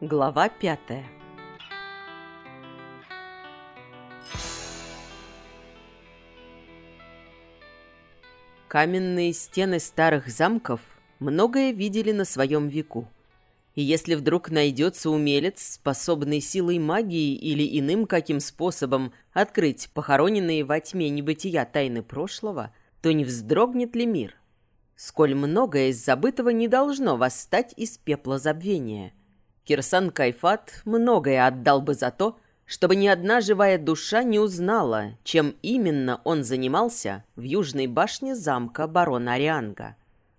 Глава пятая Каменные стены старых замков многое видели на своем веку. И если вдруг найдется умелец, способный силой магии или иным каким способом открыть похороненные во тьме небытия тайны прошлого, то не вздрогнет ли мир? Сколь многое из забытого не должно восстать из пепла забвения. Кирсан Кайфат многое отдал бы за то, чтобы ни одна живая душа не узнала, чем именно он занимался в южной башне замка барона Арианга.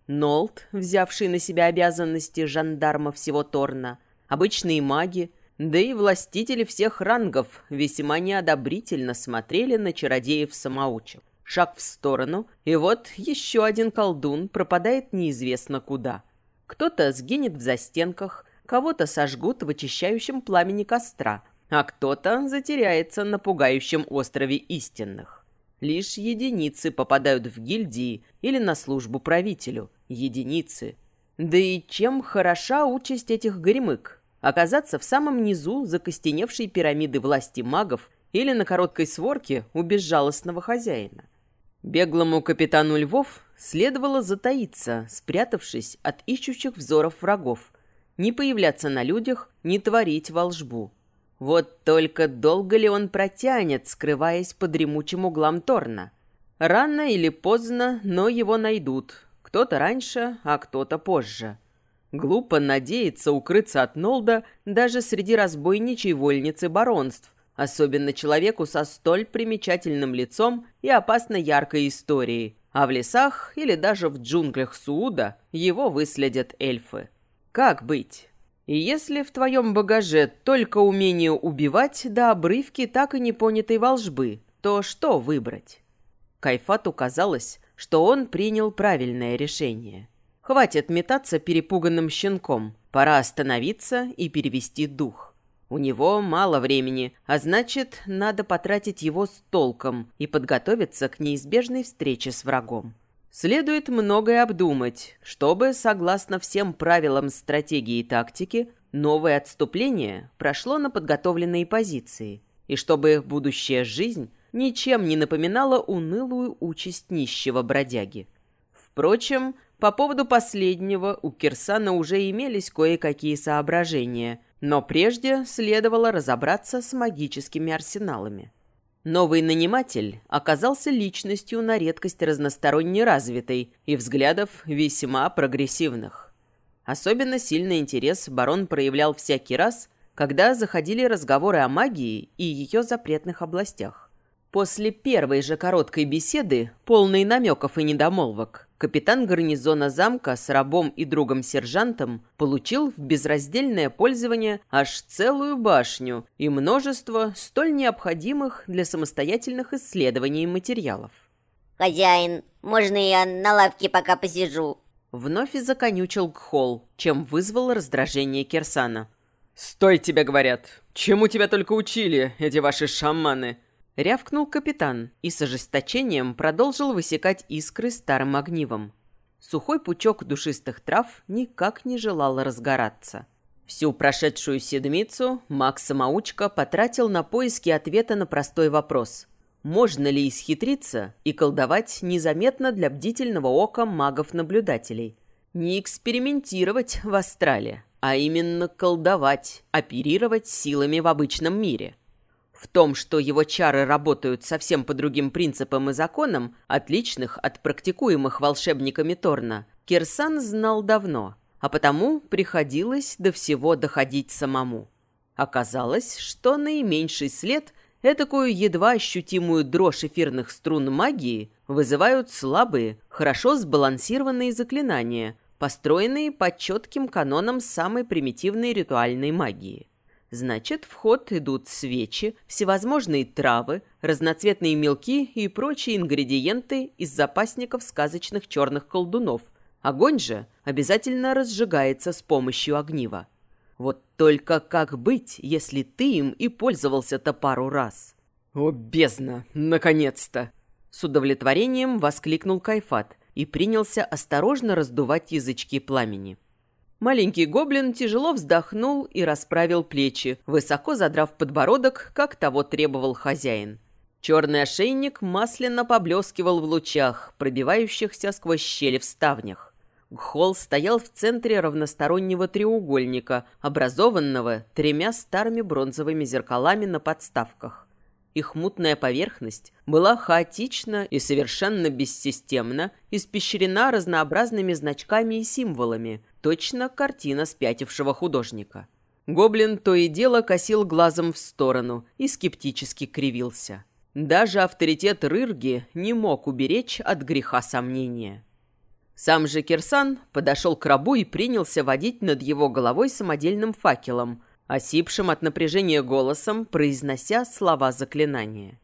Нолт, взявший на себя обязанности жандарма всего Торна, обычные маги, да и властители всех рангов весьма неодобрительно смотрели на чародеев-самоучек. Шаг в сторону, и вот еще один колдун пропадает неизвестно куда. Кто-то сгинет в застенках, кого-то сожгут в очищающем пламени костра, а кто-то затеряется на пугающем острове истинных. Лишь единицы попадают в гильдии или на службу правителю, единицы. Да и чем хороша участь этих горемык? Оказаться в самом низу закостеневшей пирамиды власти магов или на короткой сворке у безжалостного хозяина. Беглому капитану Львов следовало затаиться, спрятавшись от ищущих взоров врагов, не появляться на людях, не творить волжбу. Вот только долго ли он протянет, скрываясь под дремучим углом Торна? Рано или поздно, но его найдут, кто-то раньше, а кто-то позже. Глупо надеяться укрыться от Нолда даже среди разбойничьей вольницы баронств, особенно человеку со столь примечательным лицом и опасно яркой историей, а в лесах или даже в джунглях Сууда его выследят эльфы. Как быть? И если в твоем багаже только умение убивать до обрывки так и непонятой волжбы, то что выбрать? Кайфату казалось, что он принял правильное решение. Хватит метаться перепуганным щенком. Пора остановиться и перевести дух. У него мало времени, а значит, надо потратить его с толком и подготовиться к неизбежной встрече с врагом. Следует многое обдумать, чтобы, согласно всем правилам стратегии и тактики, новое отступление прошло на подготовленные позиции, и чтобы их будущая жизнь ничем не напоминала унылую участь нищего бродяги. Впрочем, по поводу последнего у Кирсана уже имелись кое-какие соображения, но прежде следовало разобраться с магическими арсеналами. Новый наниматель оказался личностью на редкость разносторонне развитой и взглядов весьма прогрессивных. Особенно сильный интерес барон проявлял всякий раз, когда заходили разговоры о магии и ее запретных областях. После первой же короткой беседы, полной намеков и недомолвок, капитан гарнизона замка с рабом и другом-сержантом получил в безраздельное пользование аж целую башню и множество столь необходимых для самостоятельных исследований материалов. «Хозяин, можно я на лавке пока посижу?» Вновь и законючил Гхол, чем вызвал раздражение Кирсана. «Стой, тебе говорят! Чему тебя только учили, эти ваши шаманы?» Рявкнул капитан и с ожесточением продолжил высекать искры старым огнивом. Сухой пучок душистых трав никак не желал разгораться. Всю прошедшую седмицу Макс-самоучка потратил на поиски ответа на простой вопрос. Можно ли исхитриться и колдовать незаметно для бдительного ока магов-наблюдателей? Не экспериментировать в астрале, а именно колдовать, оперировать силами в обычном мире. В том, что его чары работают совсем по другим принципам и законам, отличных от практикуемых волшебниками Торна, Кирсан знал давно, а потому приходилось до всего доходить самому. Оказалось, что наименьший след, этакую едва ощутимую дрожь эфирных струн магии, вызывают слабые, хорошо сбалансированные заклинания, построенные по четким канонам самой примитивной ритуальной магии. Значит, в ход идут свечи, всевозможные травы, разноцветные мелки и прочие ингредиенты из запасников сказочных черных колдунов. Огонь же обязательно разжигается с помощью огнива. Вот только как быть, если ты им и пользовался-то пару раз? «О, бездна! Наконец-то!» С удовлетворением воскликнул Кайфат и принялся осторожно раздувать язычки пламени. Маленький гоблин тяжело вздохнул и расправил плечи, высоко задрав подбородок, как того требовал хозяин. Черный ошейник масляно поблескивал в лучах, пробивающихся сквозь щели в ставнях. Гхол стоял в центре равностороннего треугольника, образованного тремя старыми бронзовыми зеркалами на подставках. Их мутная поверхность была хаотична и совершенно бессистемно испещрена разнообразными значками и символами, точно картина спятившего художника. Гоблин то и дело косил глазом в сторону и скептически кривился. Даже авторитет Рырги не мог уберечь от греха сомнения. Сам же Кирсан подошел к рабу и принялся водить над его головой самодельным факелом, осипшим от напряжения голосом, произнося слова заклинания.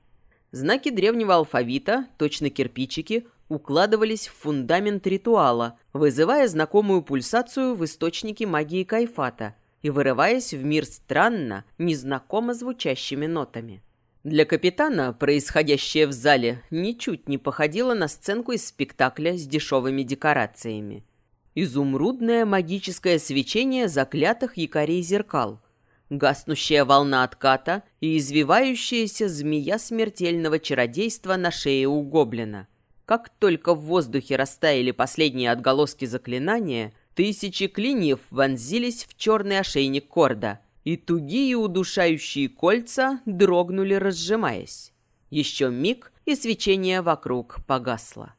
Знаки древнего алфавита, точно кирпичики, укладывались в фундамент ритуала, вызывая знакомую пульсацию в источнике магии Кайфата и вырываясь в мир странно, незнакомо звучащими нотами. Для капитана происходящее в зале ничуть не походило на сценку из спектакля с дешевыми декорациями. Изумрудное магическое свечение заклятых якорей зеркал, гаснущая волна отката и извивающаяся змея смертельного чародейства на шее у гоблина. Как только в воздухе растаяли последние отголоски заклинания, тысячи клиньев вонзились в черный ошейник корда, и тугие удушающие кольца дрогнули, разжимаясь. Еще миг, и свечение вокруг погасло.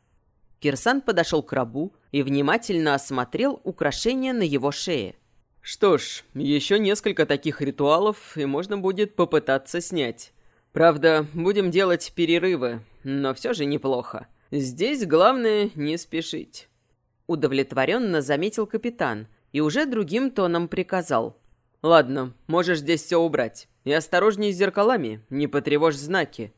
Кирсан подошел к рабу и внимательно осмотрел украшения на его шее – что ж, еще несколько таких ритуалов, и можно будет попытаться снять. Правда, будем делать перерывы, но все же неплохо. Здесь главное не спешить. Удовлетворенно заметил капитан и уже другим тоном приказал. «Ладно, можешь здесь все убрать. И осторожней с зеркалами, не потревожь знаки».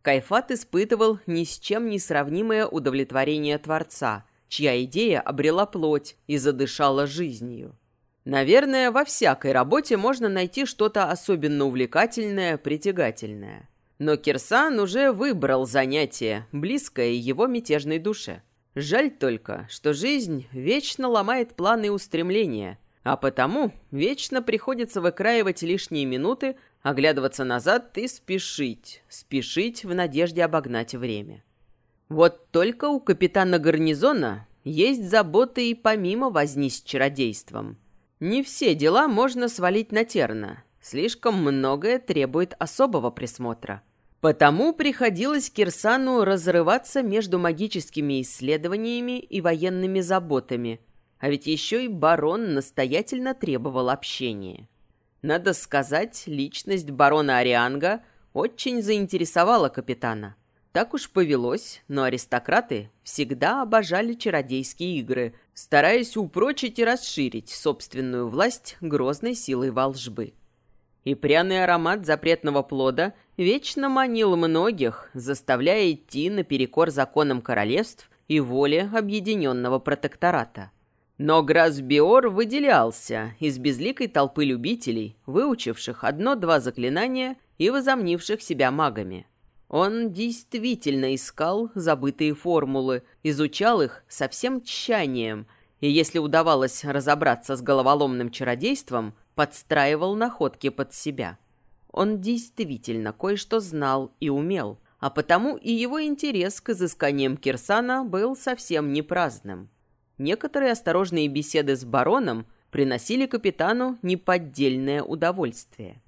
Кайфат испытывал ни с чем не сравнимое удовлетворение Творца, чья идея обрела плоть и задышала жизнью. Наверное, во всякой работе можно найти что-то особенно увлекательное, притягательное. Но Кирсан уже выбрал занятие, близкое его мятежной душе. Жаль только, что жизнь вечно ломает планы и устремления, а потому вечно приходится выкраивать лишние минуты, оглядываться назад и спешить, спешить в надежде обогнать время. Вот только у капитана гарнизона есть заботы и помимо возни с чародейством – не все дела можно свалить на Терна. Слишком многое требует особого присмотра. Потому приходилось Кирсану разрываться между магическими исследованиями и военными заботами. А ведь еще и барон настоятельно требовал общения. Надо сказать, личность барона Арианга очень заинтересовала капитана. Так уж повелось, но аристократы всегда обожали чародейские игры, стараясь упрочить и расширить собственную власть грозной силой волжбы. И пряный аромат запретного плода вечно манил многих, заставляя идти наперекор законам королевств и воле объединенного протектората. Но Грасбиор выделялся из безликой толпы любителей, выучивших одно-два заклинания и возомнивших себя магами – он действительно искал забытые формулы, изучал их со всем тщанием, и если удавалось разобраться с головоломным чародейством, подстраивал находки под себя. Он действительно кое-что знал и умел, а потому и его интерес к изысканиям Кирсана был совсем не праздным. Некоторые осторожные беседы с бароном приносили капитану неподдельное удовольствие.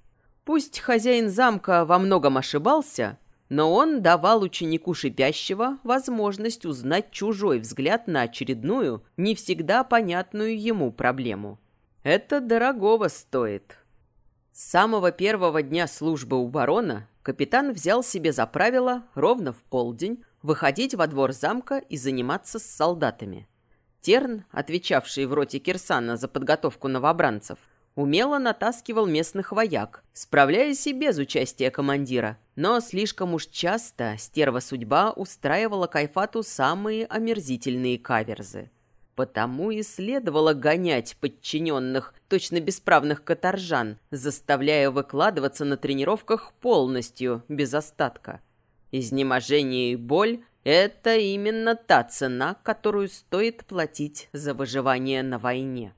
Пусть хозяин замка во многом ошибался, но он давал ученику шипящего возможность узнать чужой взгляд на очередную, не всегда понятную ему проблему. Это дорогого стоит. С самого первого дня службы у барона капитан взял себе за правило ровно в полдень выходить во двор замка и заниматься с солдатами. Терн, отвечавший в роте Кирсана за подготовку новобранцев, умело натаскивал местных вояк, справляясь и без участия командира. Но слишком уж часто стерва судьба устраивала Кайфату самые омерзительные каверзы. Потому и следовало гонять подчиненных, точно бесправных каторжан, заставляя выкладываться на тренировках полностью, без остатка. Изнеможение и боль – это именно та цена, которую стоит платить за выживание на войне.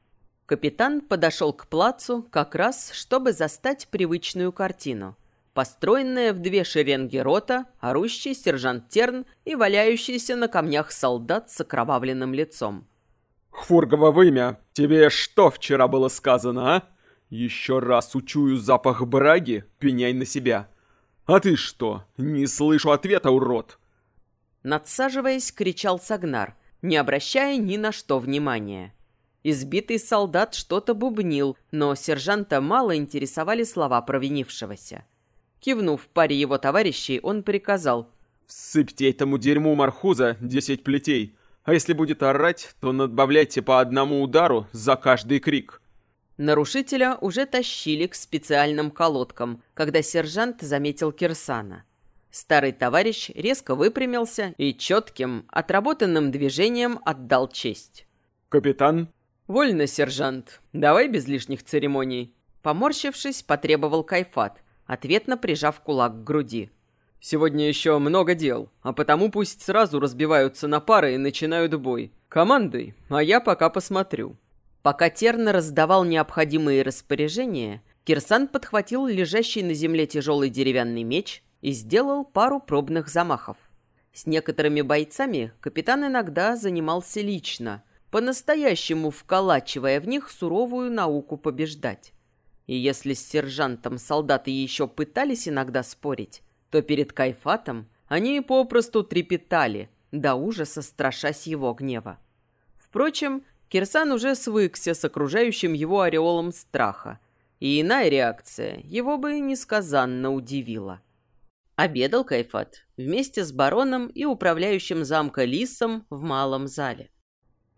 Капитан подошел к плацу как раз, чтобы застать привычную картину. Построенная в две шеренги рота, орущий сержант Терн и валяющийся на камнях солдат с окровавленным лицом. «Хфургово вымя, тебе что вчера было сказано, а? Еще раз учую запах браги, пеняй на себя. А ты что, не слышу ответа, урод?» Надсаживаясь, кричал Сагнар, не обращая ни на что внимания. Избитый солдат что-то бубнил, но сержанта мало интересовали слова провинившегося. Кивнув паре его товарищей, он приказал «Всыпьте этому дерьму Мархуза десять плетей, а если будет орать, то надбавляйте по одному удару за каждый крик». Нарушителя уже тащили к специальным колодкам, когда сержант заметил Кирсана. Старый товарищ резко выпрямился и четким, отработанным движением отдал честь. «Капитан?» «Вольно, сержант. Давай без лишних церемоний». Поморщившись, потребовал Кайфат, ответно прижав кулак к груди. «Сегодня еще много дел, а потому пусть сразу разбиваются на пары и начинают бой. Командуй, а я пока посмотрю». Пока Терн раздавал необходимые распоряжения, Кирсан подхватил лежащий на земле тяжелый деревянный меч и сделал пару пробных замахов. С некоторыми бойцами капитан иногда занимался лично, по-настоящему вколачивая в них суровую науку побеждать. И если с сержантом солдаты еще пытались иногда спорить, то перед Кайфатом они попросту трепетали, до ужаса страшась его гнева. Впрочем, Кирсан уже свыкся с окружающим его ореолом страха, и иная реакция его бы несказанно удивила. Обедал Кайфат вместе с бароном и управляющим замка Лисом в малом зале.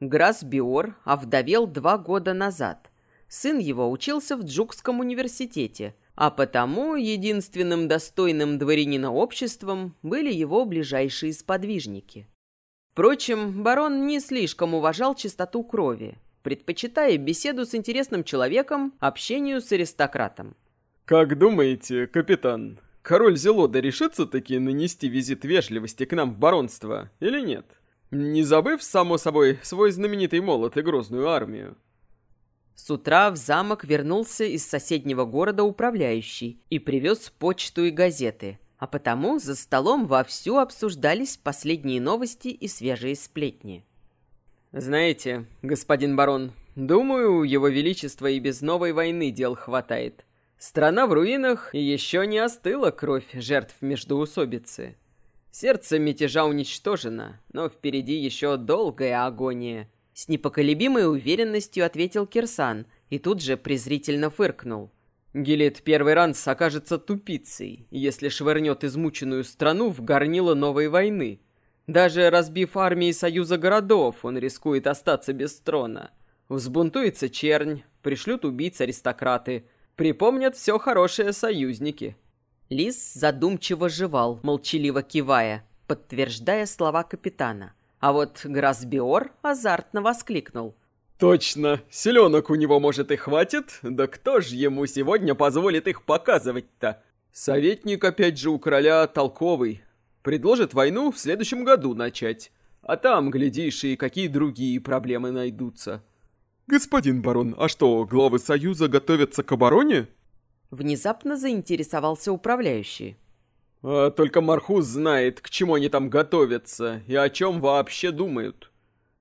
Грас Биор овдовел два года назад. Сын его учился в Джукском университете, а потому единственным достойным дворянина обществом были его ближайшие сподвижники. Впрочем, барон не слишком уважал чистоту крови, предпочитая беседу с интересным человеком общению с аристократом. «Как думаете, капитан, король Зелода решится таки нанести визит вежливости к нам в баронство или нет? Не забыв, само собой, свой знаменитый молот и грозную армию?» С утра в замок вернулся из соседнего города управляющий и привез почту и газеты – а потому за столом вовсю обсуждались последние новости и свежие сплетни. «Знаете, господин барон, думаю, его величество и без новой войны дел хватает. Страна в руинах, и еще не остыла кровь жертв междоусобицы. Сердце мятежа уничтожено, но впереди еще долгая агония». С непоколебимой уверенностью ответил Кирсан и тут же презрительно фыркнул – Гилет Первый Ранс окажется тупицей, если швырнет измученную страну в горнило новой войны. Даже разбив армии Союза городов, он рискует остаться без трона. Взбунтуется чернь, пришлют убийц аристократы, припомнят все хорошие союзники. Лис задумчиво жевал, молчаливо кивая, подтверждая слова капитана. А вот Грасбиор азартно воскликнул. Точно, селенок у него, может, и хватит, да кто ж ему сегодня позволит их показывать-то? Советник, опять же, у короля толковый. Предложит войну в следующем году начать. А там, глядишь, и какие другие проблемы найдутся. Господин барон, а что, главы Союза готовятся к обороне? Внезапно заинтересовался управляющий. А только Мархус знает, к чему они там готовятся и о чем вообще думают.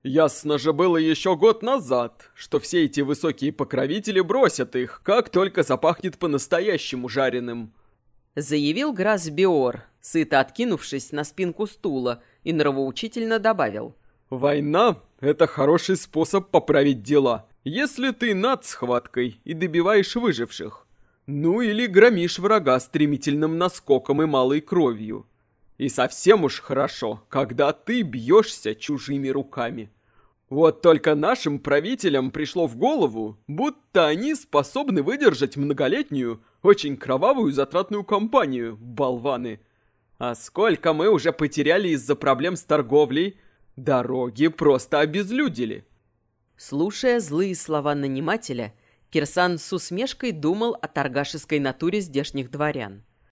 Ясно же было еще год назад, что все эти высокие покровители бросят их, как только запахнет по-настоящему жареным. Заявил Грас Биор, сыто откинувшись на спинку стула, и нравоучительно добавил. «Война — это хороший способ поправить дела, если ты над схваткой и добиваешь выживших. Ну или громишь врага стремительным наскоком и малой кровью. И совсем уж хорошо, когда ты бьешься чужими руками. Вот только нашим правителям пришло в голову, будто они способны выдержать многолетнюю, очень кровавую затратную кампанию, болваны. А сколько мы уже потеряли из-за проблем с торговлей, дороги просто обезлюдили. Слушая злые слова нанимателя, Кирсан с усмешкой думал о торгашеской натуре здешних дворян.